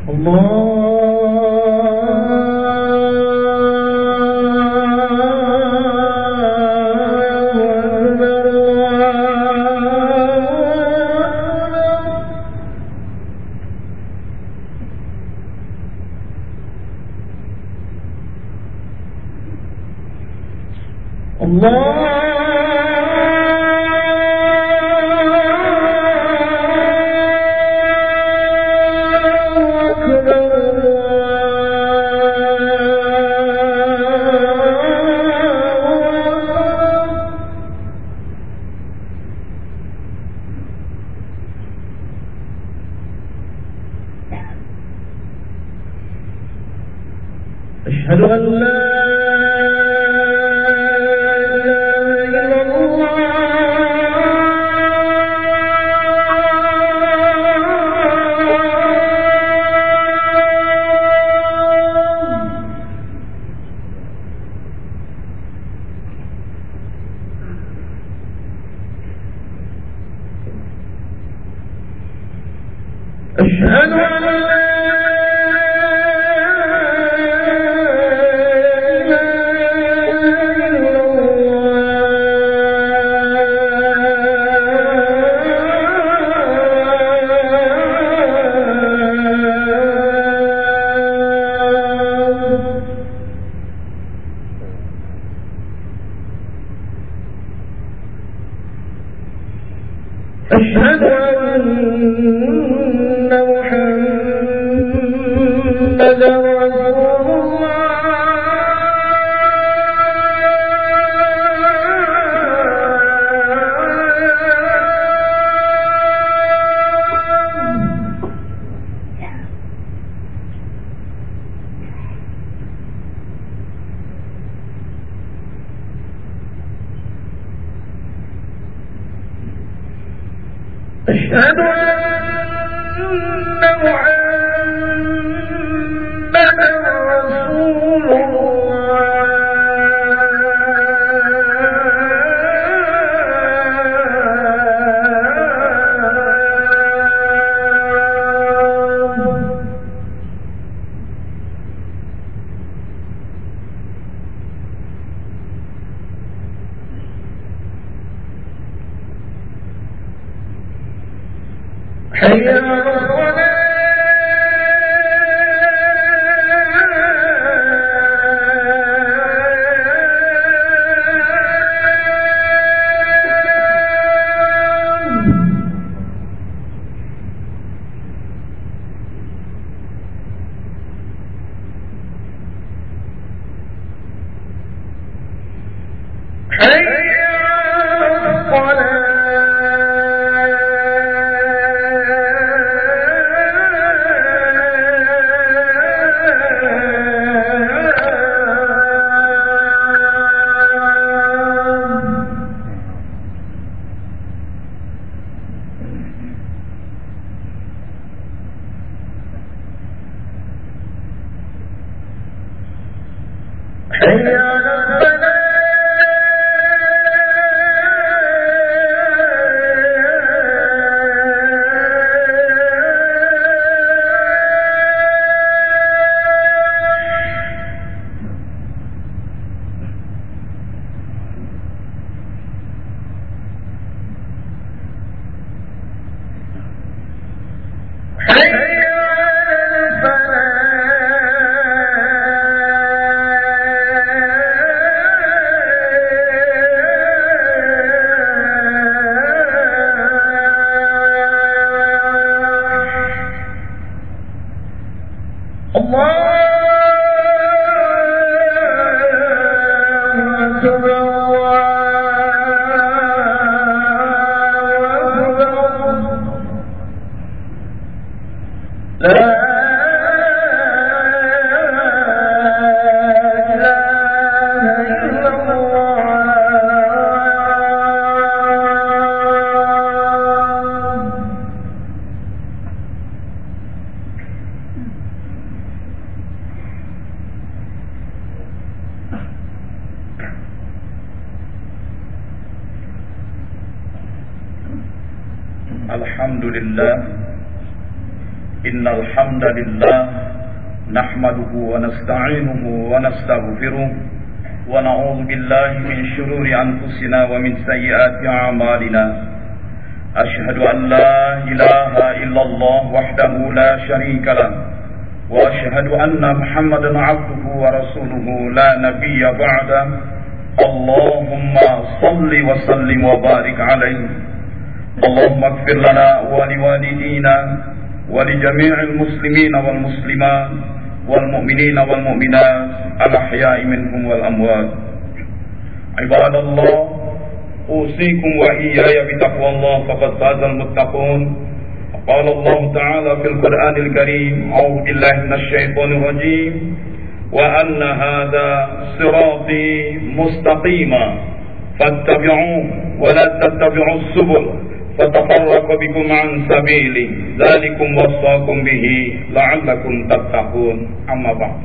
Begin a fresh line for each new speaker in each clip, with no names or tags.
أشهد أشهد أشهد أن محمدا
لله نحمده ونستعينه ونستغفره ونعوذ بالله من شرور أنفسنا ومن سيئات أعمالنا. أشهد أن لا إله إلا الله وحده لا شريك له. وأشهد أن محمدا عبده ورسوله لا نبي بعده. اللهم صل وسلم وبارك عليه. اللهم اغفر لنا ولوالدينا ولجميع المسلمين والمسلمات والمؤمنين والمؤمنات الأحياء منهم والأموات. عباد الله أوصيكم وإياي بتقوى الله فقد فاز المتقون. قال الله تعالى في القرآن الكريم أعوذ بالله من الشيطان الرجيم وأن هذا صراطي مستقيما. فاتبعوه ولا تتبعوا السبل. فتفرق بكم عن سبيله ذلكم وصاكم به لعلكم تتقون أما بعد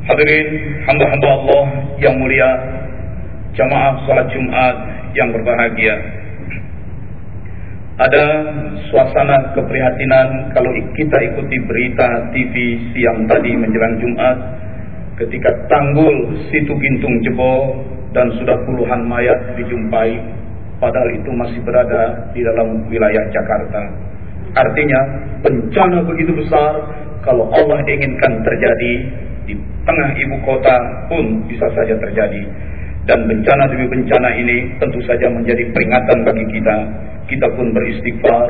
Hadirin hamba-hamba Allah yang mulia Jamaah salat Jumat yang berbahagia Ada suasana keprihatinan kalau kita ikuti berita TV siang tadi menjelang Jumat ketika tanggul situ Gintung jebol dan sudah puluhan mayat dijumpai padahal itu masih berada di dalam wilayah Jakarta. Artinya bencana begitu besar kalau Allah inginkan terjadi di tengah ibu kota pun bisa saja terjadi. Dan bencana demi bencana ini tentu saja menjadi peringatan bagi kita kita pun beristighfar,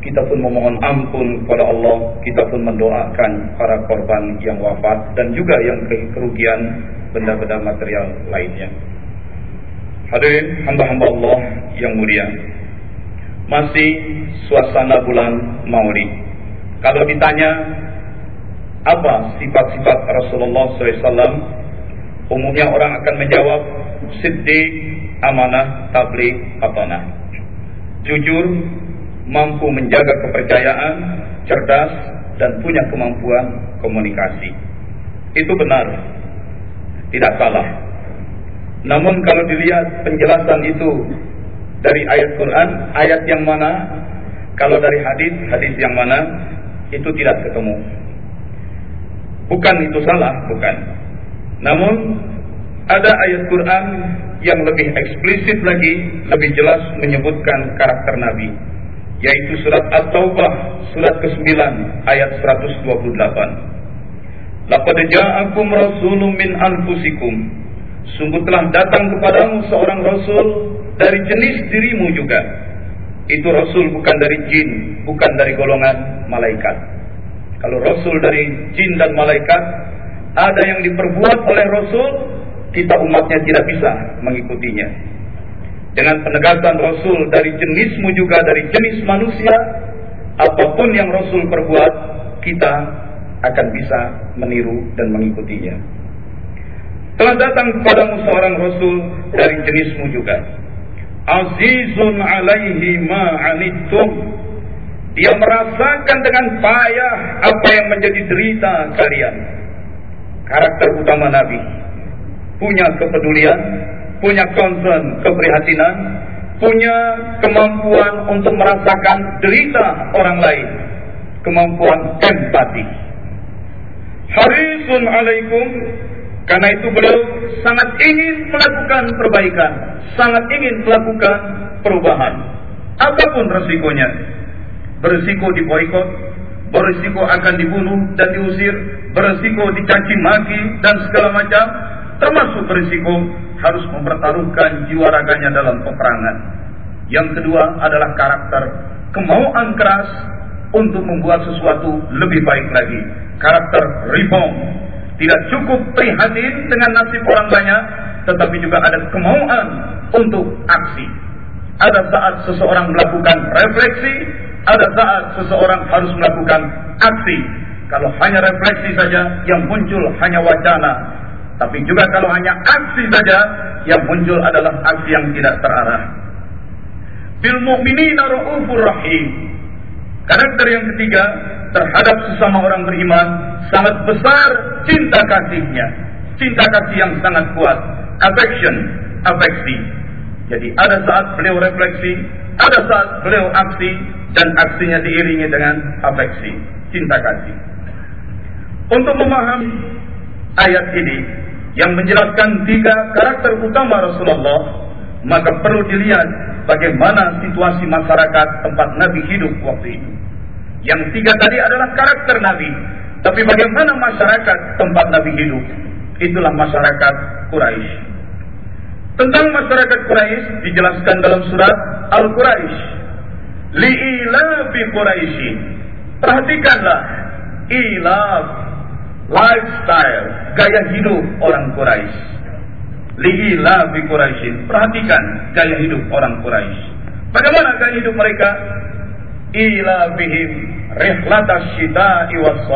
kita pun memohon ampun kepada Allah, kita pun mendoakan para korban yang wafat dan juga yang kerugian benda-benda material lainnya. Hadirin hamba-hamba Allah yang mulia. Masih suasana bulan Maulid. Kalau ditanya apa sifat-sifat Rasulullah SAW, umumnya orang akan menjawab siddiq, amanah, tabligh, atanah jujur, mampu menjaga kepercayaan, cerdas, dan punya kemampuan komunikasi. Itu benar, tidak salah. Namun kalau dilihat penjelasan itu dari ayat Quran, ayat yang mana, kalau dari hadis, hadis yang mana, itu tidak ketemu. Bukan itu salah, bukan. Namun ada ayat Quran yang lebih eksplisit lagi, lebih jelas menyebutkan karakter Nabi. Yaitu surat At-Taubah, surat ke-9, ayat 128. Laqad ja'akum rasulun min anfusikum. Sungguh telah datang kepadamu seorang rasul dari jenis dirimu juga. Itu rasul bukan dari jin, bukan dari golongan malaikat. Kalau rasul dari jin dan malaikat, ada yang diperbuat oleh rasul kita umatnya tidak bisa mengikutinya. Dengan penegasan Rasul dari jenismu juga dari jenis manusia, apa pun yang Rasul perbuat, kita akan bisa meniru dan mengikutinya. Telah datang kepadamu seorang Rasul dari jenismu juga. Azizun alaihi ma'anittum. Dia merasakan dengan payah apa yang menjadi derita kalian. Karakter utama Nabi punya kepedulian, punya concern, keprihatinan, punya kemampuan untuk merasakan derita orang lain, kemampuan empati. Harisun alaikum karena itu beliau sangat ingin melakukan perbaikan, sangat ingin melakukan perubahan. Apa pun resikonya. Berisiko diboikot, berisiko akan dibunuh dan diusir, berisiko dicaci maki dan segala macam, termasuk berisiko harus mempertaruhkan jiwa raganya dalam peperangan. Yang kedua adalah karakter kemauan keras untuk membuat sesuatu lebih baik lagi. Karakter reform. Tidak cukup prihatin dengan nasib orang banyak, tetapi juga ada kemauan untuk aksi. Ada saat seseorang melakukan refleksi, ada saat seseorang harus melakukan aksi. Kalau hanya refleksi saja, yang muncul hanya wacana, tapi juga kalau hanya aksi saja yang muncul adalah aksi yang tidak terarah. Bil mu'minina ra'ufur rahim. Karakter yang ketiga terhadap sesama orang beriman sangat besar cinta kasihnya. Cinta kasih yang sangat kuat. Affection, afeksi. Jadi ada saat beliau refleksi, ada saat beliau aksi, dan aksinya diiringi dengan afeksi, cinta kasih. Untuk memahami ayat ini yang menjelaskan tiga karakter utama Rasulullah, maka perlu dilihat bagaimana situasi masyarakat tempat Nabi hidup waktu itu. Yang tiga tadi adalah karakter Nabi, tapi bagaimana masyarakat tempat Nabi hidup? Itulah masyarakat Quraisy. Tentang masyarakat Quraisy dijelaskan dalam surat Al-Quraisy. Li'ilafi Quraisy. Perhatikanlah ilaf lifestyle, gaya hidup orang Quraisy. Li'ilafi Quraisy. Perhatikan gaya hidup orang Quraisy. Bagaimana gaya hidup mereka? Ilafihim rihlatas syita'i was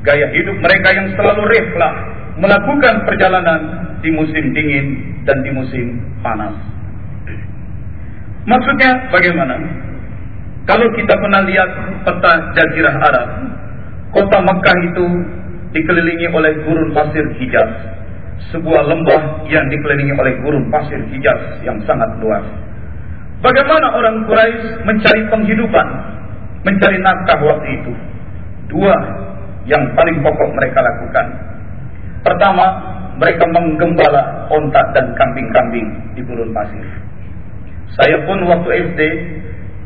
Gaya hidup mereka yang selalu rihlah, melakukan perjalanan di musim dingin dan di musim panas. Maksudnya bagaimana? Kalau kita pernah lihat peta Jazirah Arab, kota Mekah itu dikelilingi oleh gurun pasir Hijaz, sebuah lembah yang dikelilingi oleh gurun pasir Hijaz yang sangat luas. Bagaimana orang Quraisy mencari penghidupan, mencari nafkah waktu itu? Dua yang paling pokok mereka lakukan. Pertama, mereka menggembala ontak dan kambing-kambing di gurun pasir. Saya pun waktu SD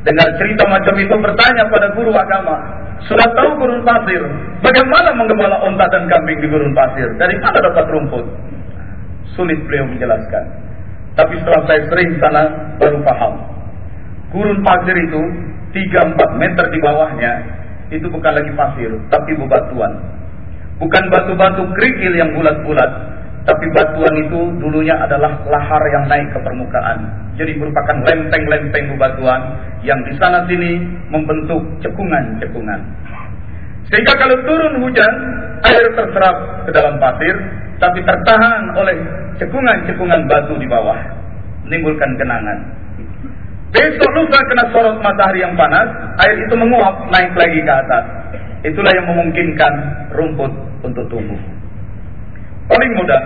dengar cerita macam itu bertanya pada guru agama, sudah tahu gurun pasir, bagaimana menggembala ontak dan kambing di gurun pasir? Dari mana dapat rumput? Sulit beliau menjelaskan. Tapi setelah saya sering sana baru paham. Gurun pasir itu 3-4 meter di bawahnya itu bukan lagi pasir, tapi bebatuan. Bukan batu-batu kerikil yang bulat-bulat, tapi batuan itu dulunya adalah lahar yang naik ke permukaan. Jadi merupakan lempeng-lempeng bebatuan yang di sana sini membentuk cekungan-cekungan. Sehingga kalau turun hujan, air terserap ke dalam pasir, tapi tertahan oleh cekungan-cekungan batu di bawah, menimbulkan genangan. Besok lusa kena sorot matahari yang panas, air itu menguap naik lagi ke atas. Itulah yang memungkinkan rumput untuk tumbuh. Paling mudah,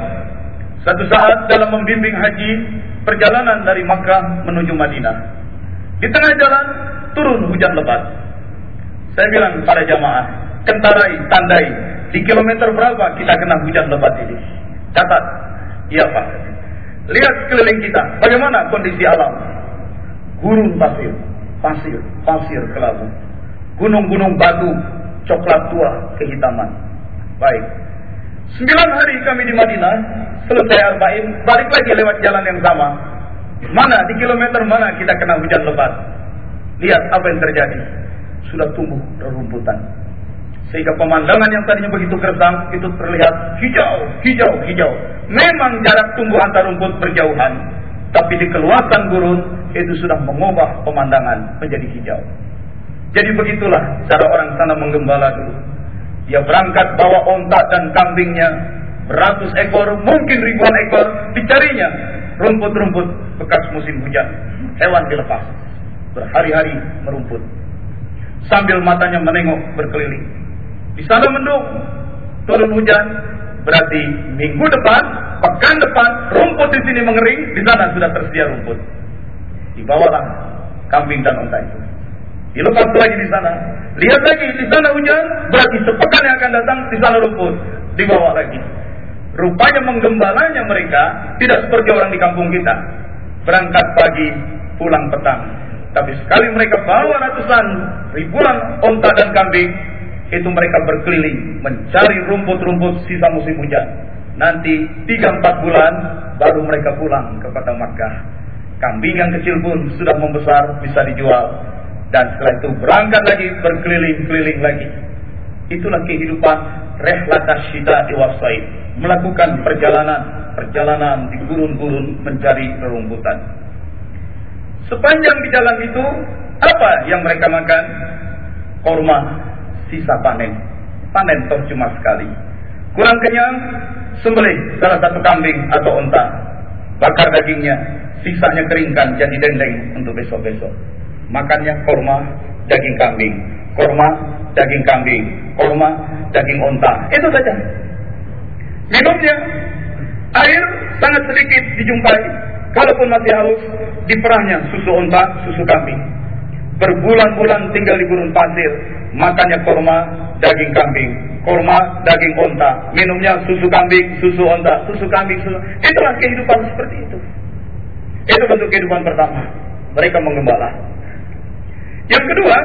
satu saat dalam membimbing haji perjalanan dari Makkah menuju Madinah. Di tengah jalan turun hujan lebat. Saya bilang pada jamaah, kentarai, tandai, di kilometer berapa kita kena hujan lebat ini? Catat. Iya Pak. Lihat sekeliling kita, bagaimana kondisi alam gurun pasir, pasir, pasir kelabu, gunung-gunung batu, coklat tua, kehitaman. Baik. Sembilan hari kami di Madinah, selesai arba'in, balik lagi lewat jalan yang sama. Mana, di kilometer mana kita kena hujan lebat. Lihat apa yang terjadi. Sudah tumbuh rerumputan. Sehingga pemandangan yang tadinya begitu gersang, itu terlihat hijau, hijau, hijau. Memang jarak tumbuh antar rumput berjauhan. Tapi di keluasan gurun, itu sudah mengubah pemandangan menjadi hijau. Jadi begitulah cara orang sana menggembala dulu. Dia berangkat bawa ontak dan kambingnya, beratus ekor, mungkin ribuan ekor, dicarinya rumput-rumput bekas musim hujan. Hewan dilepas, berhari-hari merumput. Sambil matanya menengok berkeliling. Di sana mendung, turun hujan, berarti minggu depan, pekan depan, rumput di sini mengering, di sana sudah tersedia rumput dibawalah kambing dan unta itu. Dilepas lagi di sana. Lihat lagi di sana hujan, berarti sepekan yang akan datang di sana rumput. Dibawa lagi. Rupanya menggembalanya mereka tidak seperti orang di kampung kita. Berangkat pagi, pulang petang. Tapi sekali mereka bawa ratusan ribuan onta dan kambing, itu mereka berkeliling mencari rumput-rumput sisa musim hujan. Nanti tiga empat bulan baru mereka pulang kepada Makkah Kambing yang kecil pun sudah membesar, bisa dijual. Dan setelah itu berangkat lagi, berkeliling-keliling lagi. Itulah kehidupan rehlatas syita iwasai. Melakukan perjalanan, perjalanan di gurun-gurun mencari rerumputan. Sepanjang di jalan itu, apa yang mereka makan? Korma, sisa panen. Panen toh cuma sekali. Kurang kenyang, sembelih salah satu kambing atau unta. Bakar dagingnya, sisanya keringkan jadi dendeng untuk besok-besok. Makannya korma, daging kambing, korma, daging kambing, korma, daging onta. Itu saja. Minumnya air sangat sedikit dijumpai. Kalaupun masih haus, diperahnya susu onta, susu kambing. berbulan-bulan tinggal di gurun pasir, makannya korma, daging kambing, korma, daging onta, minumnya susu kambing, susu onta, susu kambing, susu. Itulah kehidupan seperti itu. Itu bentuk kehidupan pertama. Mereka menggembala. Yang kedua,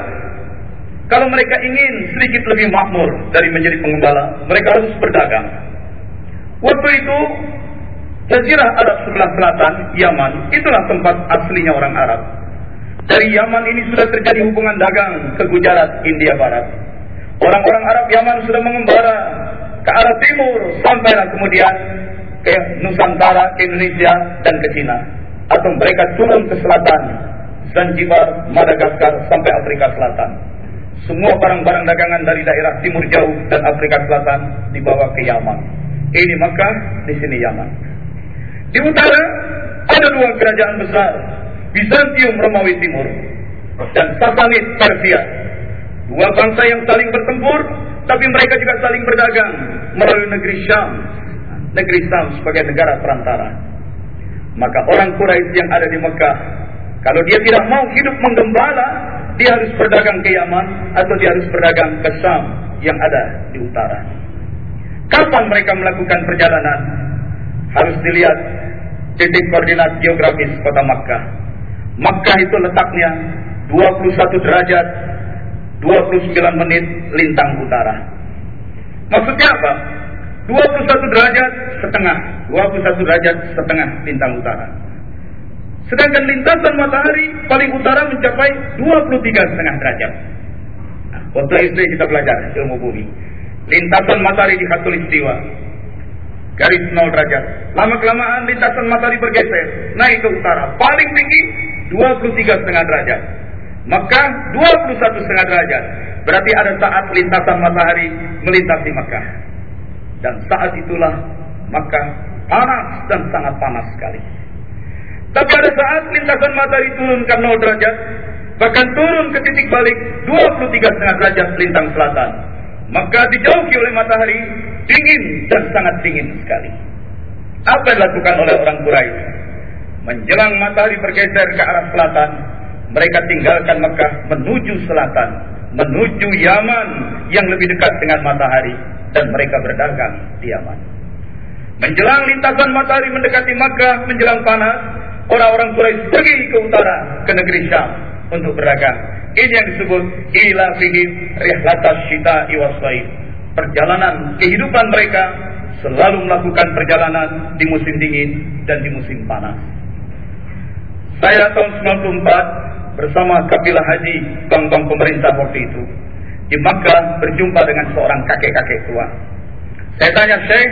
kalau mereka ingin sedikit lebih makmur dari menjadi penggembala, mereka harus berdagang. Waktu itu, Jazirah Arab sebelah selatan, Yaman, itulah tempat aslinya orang Arab. Dari Yaman ini sudah terjadi hubungan dagang ke Gujarat, India Barat. Orang-orang Arab Yaman sudah mengembara ke arah timur, sampailah kemudian ke Nusantara, ke Indonesia, dan ke Cina. Atau mereka turun ke selatan, Zanzibar, Madagaskar, sampai Afrika Selatan. Semua barang-barang dagangan dari daerah timur jauh dan Afrika Selatan dibawa ke Yaman. Ini Makkah, di sini Yaman. Di utara ada dua kerajaan besar, Bizantium Romawi Timur dan Sassanid Persia. Dua bangsa yang saling bertempur, tapi mereka juga saling berdagang melalui negeri Syam, negeri Syam sebagai negara perantara. Maka orang Quraisy yang ada di Mekah, kalau dia tidak mau hidup menggembala, dia harus berdagang ke Yaman atau dia harus berdagang ke Syam yang ada di utara. Kapan mereka melakukan perjalanan? Harus dilihat titik koordinat geografis kota Makkah. Makkah itu letaknya 21 derajat 29 menit lintang utara. Maksudnya apa? 21 derajat setengah, 21 derajat setengah lintang utara. Sedangkan lintasan matahari paling utara mencapai 23 setengah derajat. Nah, waktu SD kita belajar ilmu bumi. Lintasan matahari di khatulistiwa. Garis 0 derajat. Lama kelamaan lintasan matahari bergeser, naik ke utara. Paling tinggi 23 setengah derajat. Maka 21 setengah derajat. Berarti ada saat lintasan matahari melintasi Mekah. Dan saat itulah Mekah panas dan sangat panas sekali. Tapi ada saat lintasan matahari turun ke 0 derajat, bahkan turun ke titik balik 23 setengah derajat lintang selatan. Maka dijauhi oleh matahari dingin dan sangat dingin sekali. Apa yang dilakukan oleh orang Quraisy? Menjelang matahari bergeser ke arah selatan, mereka tinggalkan Mekah menuju selatan, menuju Yaman yang lebih dekat dengan matahari dan mereka berdagang di Yaman. Menjelang lintasan matahari mendekati Makkah menjelang panas, orang-orang Quraisy pergi ke utara ke negeri Syam untuk berdagang. Ini yang disebut ila fihim rihlatas syita iwasai. Perjalanan kehidupan mereka selalu melakukan perjalanan di musim dingin dan di musim panas. Saya tahun 94 bersama kabilah haji bank-bank pemerintah waktu itu di Makkah berjumpa dengan seorang kakek-kakek tua. Saya tanya Syekh,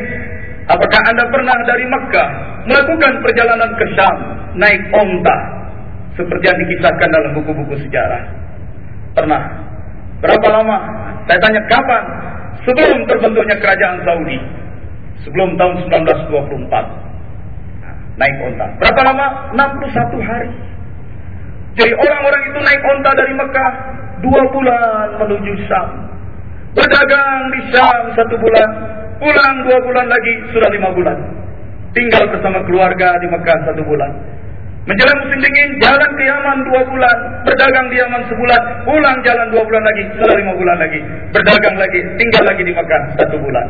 apakah anda pernah dari Makkah melakukan perjalanan ke Syam naik onta seperti yang dikisahkan dalam buku-buku sejarah? Pernah. Berapa lama? Saya tanya kapan? Sebelum terbentuknya kerajaan Saudi. Sebelum tahun 1924. Naik onta. Berapa lama? 61 hari. Jadi orang-orang itu naik onta dari Mekah dua bulan menuju Syam. Berdagang di Syam satu bulan, pulang dua bulan lagi sudah lima bulan. Tinggal bersama keluarga di Mekah satu bulan. Menjelang musim dingin, jalan ke Yaman dua bulan, berdagang di Yaman sebulan, pulang jalan dua bulan lagi, sudah lima bulan lagi, berdagang lagi, tinggal lagi di Mekah satu bulan.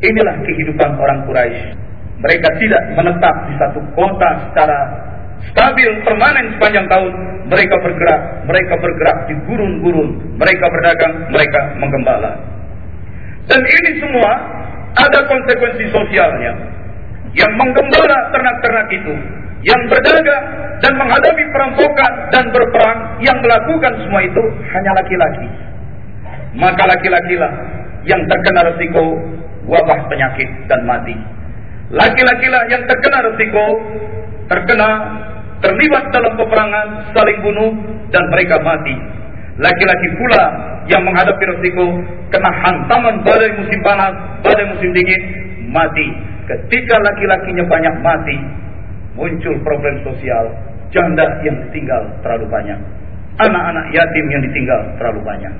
Inilah kehidupan orang Quraisy. Mereka tidak menetap di satu kota secara stabil permanen sepanjang tahun. Mereka bergerak mereka bergerak di gurun-gurun. Mereka berdagang mereka menggembala dan ini semua ada konsekuensi sosialnya. Yang menggembala ternak-ternak itu yang berdagang dan menghadapi perampokan dan berperang yang melakukan semua itu hanya laki-laki. Maka laki-lakilah yang terkena resiko wabah penyakit dan mati. Laki-lakilah yang terkena resiko terkena terlibat dalam peperangan, saling bunuh dan mereka mati. Laki-laki pula yang menghadapi resiko kena hantaman badai musim panas, badai musim dingin, mati. Ketika laki-lakinya banyak mati, muncul problem sosial, janda yang ditinggal terlalu banyak. Anak-anak yatim yang ditinggal terlalu banyak.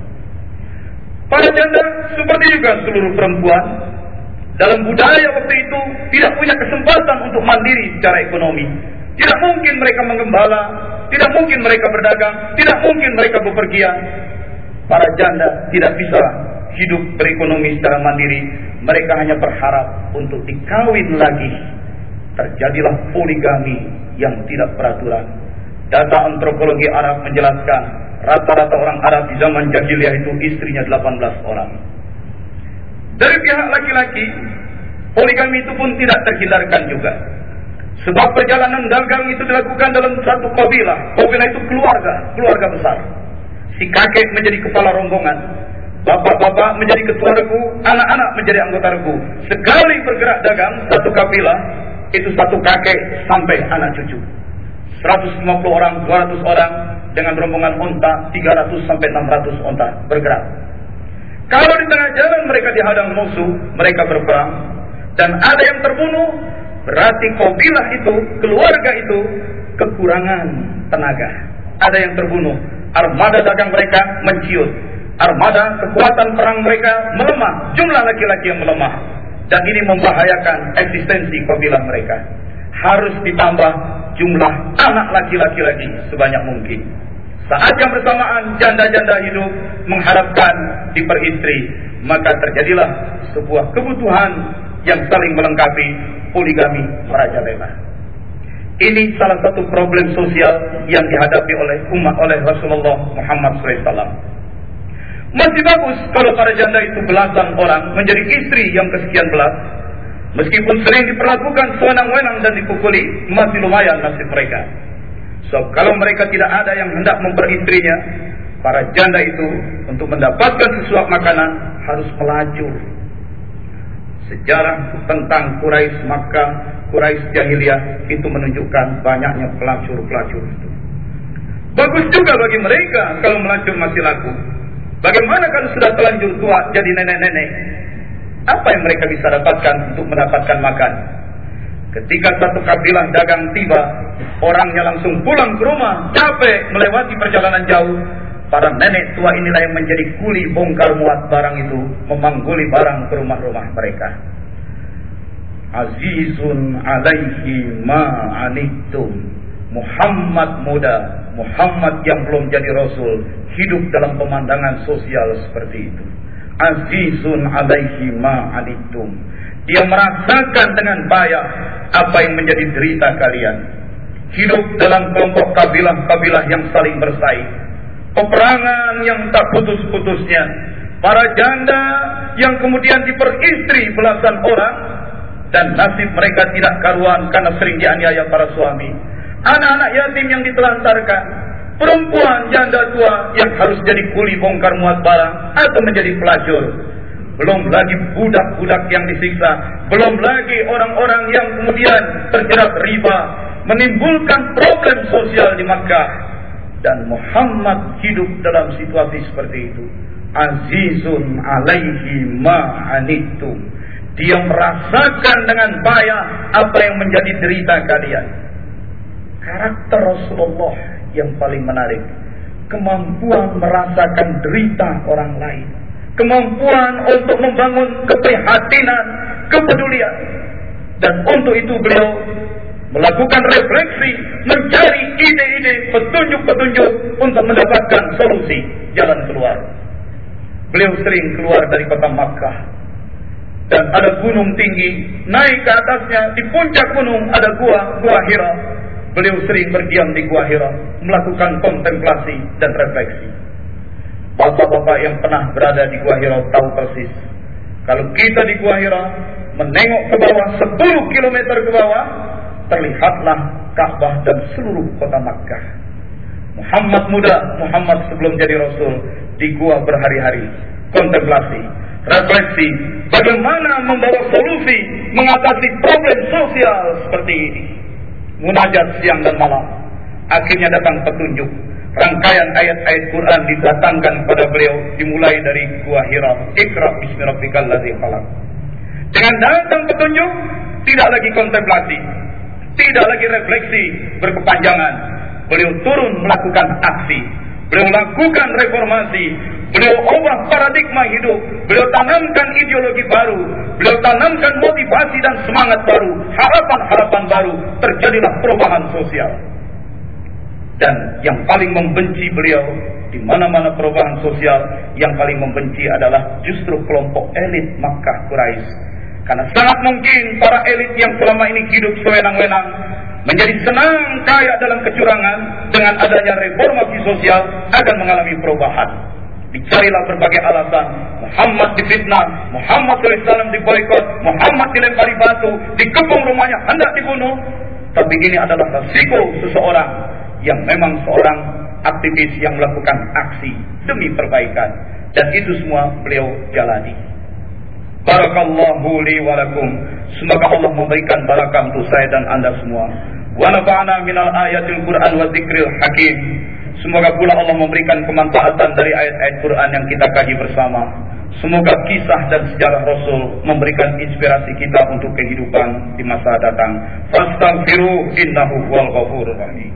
Para janda seperti juga seluruh perempuan dalam budaya waktu itu tidak punya kesempatan untuk mandiri secara ekonomi Tidak mungkin mereka menggembala, tidak mungkin mereka berdagang, tidak mungkin mereka bepergian. Para janda tidak bisa hidup berekonomi secara mandiri. Mereka hanya berharap untuk dikawin lagi. Terjadilah poligami yang tidak peraturan. Data antropologi Arab menjelaskan rata-rata orang Arab di zaman jahiliyah itu istrinya 18 orang. Dari pihak laki-laki, poligami itu pun tidak terhindarkan juga. Sebab perjalanan dagang itu dilakukan dalam satu kabilah. Kabilah itu keluarga, keluarga besar. Si kakek menjadi kepala rombongan. Bapak-bapak menjadi ketua regu, anak-anak menjadi anggota regu. Sekali bergerak dagang satu kabilah, itu satu kakek sampai anak cucu. 150 orang, 200 orang dengan rombongan onta 300 sampai 600 onta bergerak. Kalau di tengah jalan mereka dihadang musuh, mereka berperang dan ada yang terbunuh, berarti kabilah itu, keluarga itu kekurangan tenaga. Ada yang terbunuh, armada dagang mereka menciut. Armada kekuatan perang mereka melemah, jumlah laki-laki yang melemah. Dan ini membahayakan eksistensi kabilah mereka. Harus ditambah jumlah anak laki-laki lagi sebanyak mungkin. Saat yang bersamaan janda-janda hidup mengharapkan diperistri, maka terjadilah sebuah kebutuhan yang saling melengkapi poligami merajalela. Ini salah satu problem sosial yang dihadapi oleh umat oleh Rasulullah Muhammad SAW. Masih bagus kalau para janda itu belasan orang menjadi istri yang kesekian belas. Meskipun sering diperlakukan sewenang-wenang dan dipukuli, masih lumayan nasib mereka. So, kalau mereka tidak ada yang hendak memperistrinya, para janda itu untuk mendapatkan sesuap makanan harus melajur. Sejarah tentang Quraisy Makkah, Quraisy Jahiliyah itu menunjukkan banyaknya pelacur-pelacur itu. Bagus juga bagi mereka kalau melacur masih laku. Bagaimana kalau sudah telanjur tua jadi nenek-nenek? Apa yang mereka bisa dapatkan untuk mendapatkan makan? Ketika satu kabilah dagang tiba, orangnya langsung pulang ke rumah, capek melewati perjalanan jauh. Para nenek tua inilah yang menjadi kuli bongkar muat barang itu, memangguli barang ke rumah-rumah mereka. Azizun alaihi ma'anittum. Muhammad muda, Muhammad yang belum jadi rasul, hidup dalam pemandangan sosial seperti itu. Azizun alaihi ma'anittum. Dia merasakan dengan payah apa yang menjadi derita kalian. Hidup dalam kelompok kabilah-kabilah yang saling bersaing. Peperangan yang tak putus-putusnya. Para janda yang kemudian diperistri belasan orang. Dan nasib mereka tidak karuan karena sering dianiaya para suami. Anak-anak yatim yang ditelantarkan. Perempuan janda tua yang harus jadi kuli bongkar muat barang atau menjadi pelacur belum lagi budak-budak yang disiksa, belum lagi orang-orang yang kemudian terjerat riba, menimbulkan problem sosial di Makkah. Dan Muhammad hidup dalam situasi seperti itu. Azizun alaihi ma'anittum. Dia merasakan dengan payah apa yang menjadi derita kalian. Karakter Rasulullah yang paling menarik. Kemampuan merasakan derita orang lain kemampuan untuk membangun keprihatinan, kepedulian. Dan untuk itu beliau melakukan refleksi, mencari ide-ide, petunjuk-petunjuk untuk mendapatkan solusi jalan keluar. Beliau sering keluar dari kota Makkah dan ada gunung tinggi, naik ke atasnya, di puncak gunung ada gua, gua Hira. Beliau sering berdiam di gua Hira, melakukan kontemplasi dan refleksi. Bapak-bapak yang pernah berada di Gua Hira tahu persis. Kalau kita di Gua Hira menengok ke bawah 10 km ke bawah, terlihatlah Ka'bah dan seluruh kota Makkah. Muhammad muda, Muhammad sebelum jadi Rasul di gua berhari-hari, kontemplasi, refleksi, bagaimana membawa solusi mengatasi problem sosial seperti ini. Munajat siang dan malam. Akhirnya datang petunjuk Rangkaian ayat-ayat Quran didatangkan kepada beliau dimulai dari Gua Hira. Ikra bismi rabbikal ladzi khalaq. Dengan datang petunjuk, tidak lagi kontemplasi, tidak lagi refleksi berkepanjangan. Beliau turun melakukan aksi. Beliau lakukan reformasi. Beliau ubah paradigma hidup. Beliau tanamkan ideologi baru. Beliau tanamkan motivasi dan semangat baru. Harapan-harapan baru. Terjadilah perubahan sosial. Dan yang paling membenci beliau di mana-mana perubahan sosial yang paling membenci adalah justru kelompok elit Makkah Quraisy. Karena sangat mungkin para elit yang selama ini hidup sewenang-wenang menjadi senang kaya dalam kecurangan dengan adanya reformasi sosial akan mengalami perubahan. Dicarilah berbagai alasan. Muhammad difitnah, Muhammad SAW diboykot, Muhammad dilempari batu, dikepung rumahnya hendak dibunuh. Tapi ini adalah resiko seseorang yang memang seorang aktivis yang melakukan aksi demi perbaikan. Dan itu semua beliau jalani. Barakallahu li wa lakum. Semoga Allah memberikan barakah untuk saya dan anda semua. Wa nafa'ana minal ayatil Qur'an wa dzikril hakim. Semoga pula Allah memberikan kemanfaatan dari ayat-ayat Quran yang kita kaji bersama. Semoga kisah dan sejarah Rasul memberikan inspirasi kita untuk kehidupan di masa datang. Fastaghfiru innahu huwal ghafurur rahim.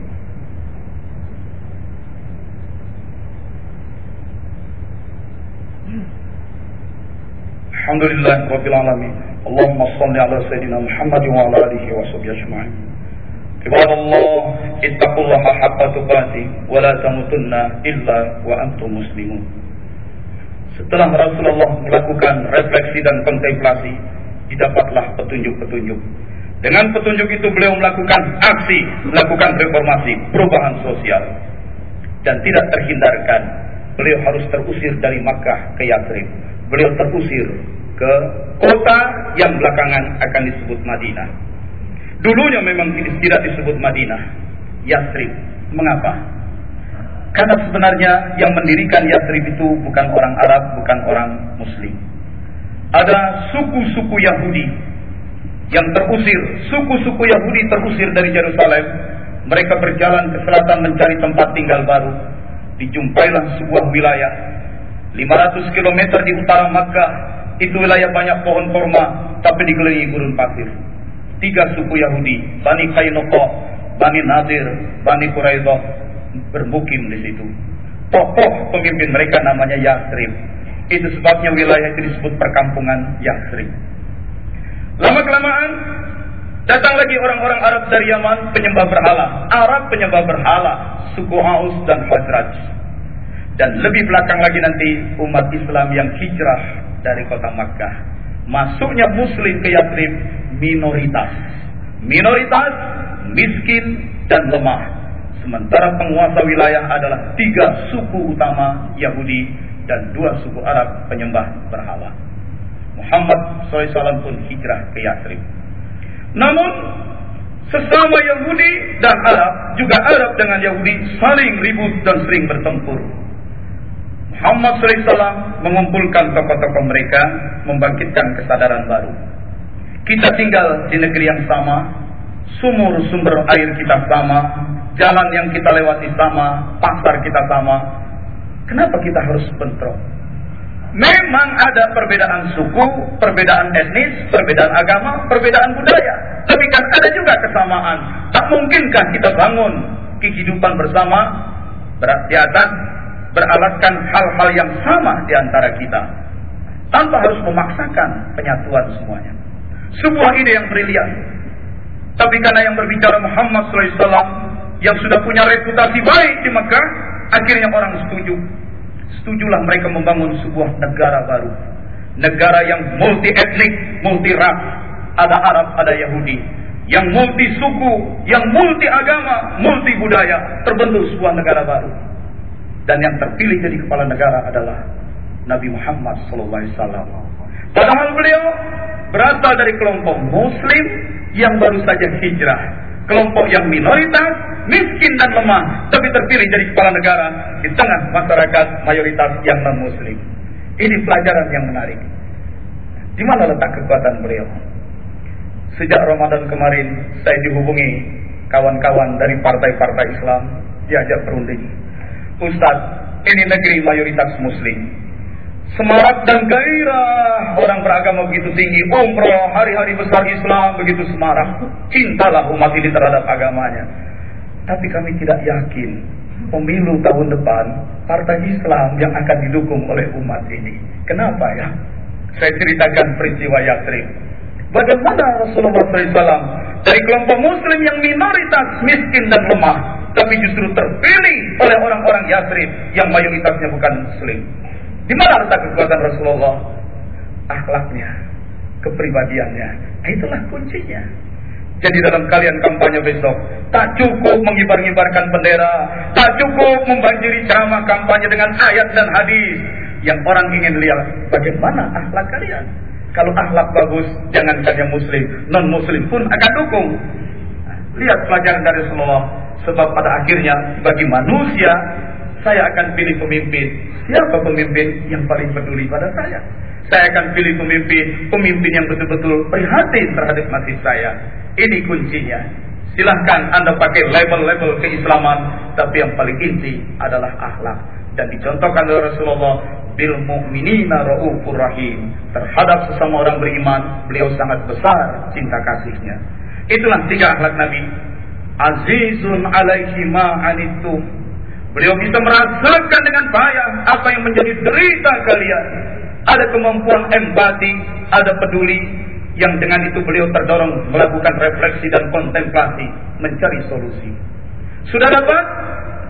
Rabbil Alamin. Allahumma salli ala Sayyidina Muhammad wa ala alihi wa Allah Ittaqullaha haqqa tuqati Wa la tamutunna illa wa antum muslimun. Setelah Rasulullah melakukan refleksi dan kontemplasi Didapatlah petunjuk-petunjuk. Dengan petunjuk itu beliau melakukan aksi Melakukan reformasi, perubahan sosial. Dan tidak terhindarkan Beliau harus terusir dari Makkah ke Yathrib Beliau terusir ke kota yang belakangan akan disebut Madinah. Dulunya memang tidak disebut Madinah, Yathrib. Mengapa? Karena sebenarnya yang mendirikan Yathrib itu bukan orang Arab, bukan orang Muslim. Ada suku-suku Yahudi yang terusir, suku-suku Yahudi terusir dari Yerusalem. Mereka berjalan ke selatan mencari tempat tinggal baru. Dijumpailah sebuah wilayah 500 km di utara Makkah itu wilayah banyak pohon korma, tapi dikelilingi gurun pasir. Tiga suku Yahudi, Bani Kainuqa, Bani Nadir, Bani Quraidah bermukim di situ. Tokoh pemimpin mereka namanya Yasrib. Itu sebabnya wilayah itu disebut perkampungan Yasrib. Lama kelamaan datang lagi orang-orang Arab dari Yaman penyembah berhala. Arab penyembah berhala, suku Aus dan Khazraj. Dan lebih belakang lagi nanti umat Islam yang hijrah dari kota Makkah. Masuknya muslim ke Yathrib minoritas. Minoritas, miskin, dan lemah. Sementara penguasa wilayah adalah tiga suku utama Yahudi dan dua suku Arab penyembah berhala. Muhammad SAW pun hijrah ke Yathrib. Namun sesama Yahudi dan Arab, juga Arab dengan Yahudi saling ribut dan sering bertempur. Muhammad SAW mengumpulkan tokoh-tokoh mereka, membangkitkan kesadaran baru. Kita tinggal di negeri yang sama, sumur sumber air kita sama, jalan yang kita lewati sama, pasar kita sama. Kenapa kita harus bentrok? Memang ada perbedaan suku, perbedaan etnis, perbedaan agama, perbedaan budaya. Tapi kan ada juga kesamaan. Tak mungkinkah kita bangun kehidupan bersama berat di atas beralaskan hal-hal yang sama di antara kita tanpa harus memaksakan penyatuan semuanya. Sebuah ide yang brilian. Tapi karena yang berbicara Muhammad SAW yang sudah punya reputasi baik di Mekah, akhirnya orang setuju. Setujulah mereka membangun sebuah negara baru. Negara yang multi etnik, multi ras. Ada Arab, ada Yahudi. Yang multi suku, yang multi agama, multi budaya. Terbentuk sebuah negara baru dan yang terpilih jadi kepala negara adalah Nabi Muhammad SAW. Padahal beliau berasal dari kelompok Muslim yang baru saja hijrah, kelompok yang minoritas, miskin dan lemah, tapi terpilih jadi kepala negara di tengah masyarakat mayoritas yang non Muslim. Ini pelajaran yang menarik. Di mana letak kekuatan beliau? Sejak Ramadan kemarin saya dihubungi kawan-kawan dari partai-partai Islam diajak berunding Ustaz, ini negeri mayoritas muslim. Semangat dan gairah orang beragama begitu tinggi. Umroh, hari-hari besar Islam begitu semarak. Cintalah umat ini terhadap agamanya. Tapi kami tidak yakin pemilu tahun depan partai Islam yang akan didukung oleh umat ini. Kenapa ya? Saya ceritakan peristiwa Yatrib. Bagaimana Rasulullah SAW dari kelompok Muslim yang minoritas miskin dan lemah, tapi justru terpilih oleh orang-orang Yatrib yang mayoritasnya bukan Muslim. Di mana letak kekuatan Rasulullah? Akhlaknya, kepribadiannya. Nah, itulah kuncinya. Jadi dalam kalian kampanye besok, tak cukup mengibar-ngibarkan bendera, tak cukup membanjiri ceramah kampanye dengan ayat dan hadis. Yang orang ingin lihat bagaimana akhlak kalian. Kalau akhlak bagus, jangan saja muslim, non muslim pun akan dukung. Lihat pelajaran dari Rasulullah. Sebab pada akhirnya bagi manusia saya akan pilih pemimpin. Siapa pemimpin yang paling peduli pada saya? Saya akan pilih pemimpin, pemimpin yang betul-betul prihatin terhadap nasib saya. Ini kuncinya. Silahkan Anda pakai label-label keislaman, tapi yang paling inti adalah akhlak. Dan dicontohkan oleh Rasulullah, bil mu'minina raufur rahim. Terhadap sesama orang beriman, beliau sangat besar cinta kasihnya. Itulah tiga akhlak Nabi. Azizun alaihi ma'anitum. Beliau bisa merasakan dengan payah apa yang menjadi derita kalian. Ada kemampuan empati, ada peduli, yang dengan itu beliau terdorong melakukan refleksi dan kontemplasi, mencari solusi. Sudah dapat?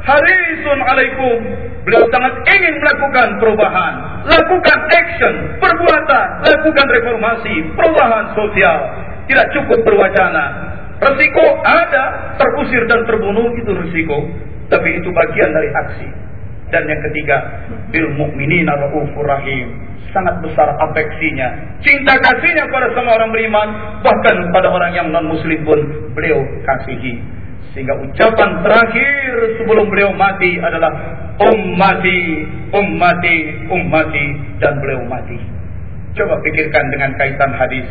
Harisun alaikum. Beliau sangat ingin melakukan perubahan, lakukan action, perbuatan, lakukan reformasi, perubahan sosial. Tidak cukup berwacana. Resiko ada, terusir dan terbunuh itu resiko, tapi itu bagian dari aksi. Dan yang ketiga, bil mukminina raufur rahim. Sangat besar afeksinya, cinta kasihnya pada semua orang beriman, bahkan pada orang yang non muslim pun beliau kasihi. Sehingga ucapan terakhir sebelum beliau mati adalah ummati, ummati, ummati dan beliau mati. Coba pikirkan dengan kaitan hadis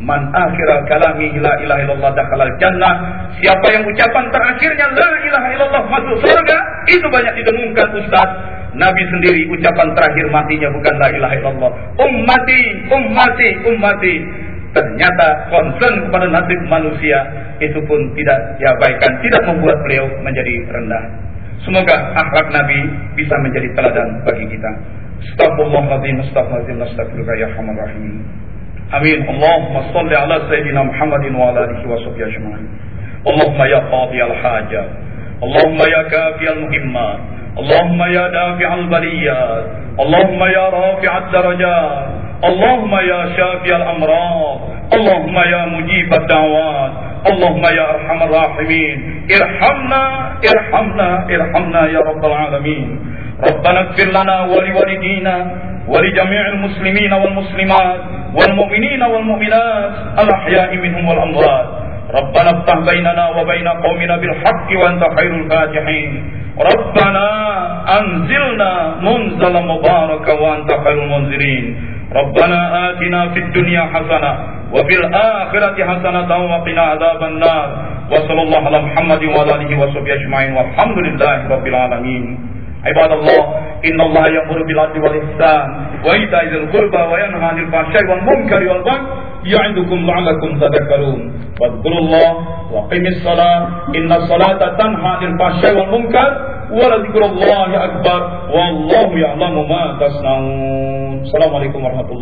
Man akhira kalami la ilaha illallah dakhalal jannah. Siapa yang ucapan terakhirnya la ilaha illallah masuk surga, itu banyak didengungkan Ustaz. Nabi sendiri ucapan terakhir matinya bukan la ilaha illallah. Ummati, ummati, ummati. Ternyata concern kepada nasib manusia itu pun tidak diabaikan, tidak membuat beliau menjadi rendah. Semoga akhlak Nabi bisa menjadi teladan bagi kita. Astagfirullahaladzim, astagfirullahaladzim, astagfirullahaladzim, ya. Amin. Allahumma salli ala Sayyidina Muhammadin wa ala alihi wa sahbihi ajma'in. Allahumma ya qadi al-hajat. Allahumma ya kafi al-muhimmat. Allahumma ya dafi al-baliyat. Allahumma ya rafi al-darajat. اللهم يا شافي الأمراض اللهم يا مجيب الدعوات اللهم يا أرحم الراحمين. ارحمنا ارحمنا ارحمنا يا رب العالمين. ربنا اغفر لنا ولوالدينا ولجميع المسلمين والمسلمات والمؤمنين والمؤمنات الأحياء منهم والأموات. ربنا افتح بيننا وبين قومنا بالحق وأنت خير الفاتحين. ربنا أنزلنا منزلا مباركا وأنت خير المنزلين. ربنا آتنا في الدنيا حسنة وفي الآخرة حسنة وقنا عذاب النار. وصلى الله على محمد وعلى آله وصحبه أجمعين والحمد لله رب العالمين. عباد الله إن الله يأمر بالعدل والإحسان وإيتاء ذي القربى وينهى عن الفحشاء والمنكر والبغي يعظكم لعلكم تذكرون. واذكروا الله وقم الصلاة إن الصلاة تنهى عن الفحشاء والمنكر ولذكر الله أكبر والله يعلم ما تصنعون. السلام عليكم ورحمة الله.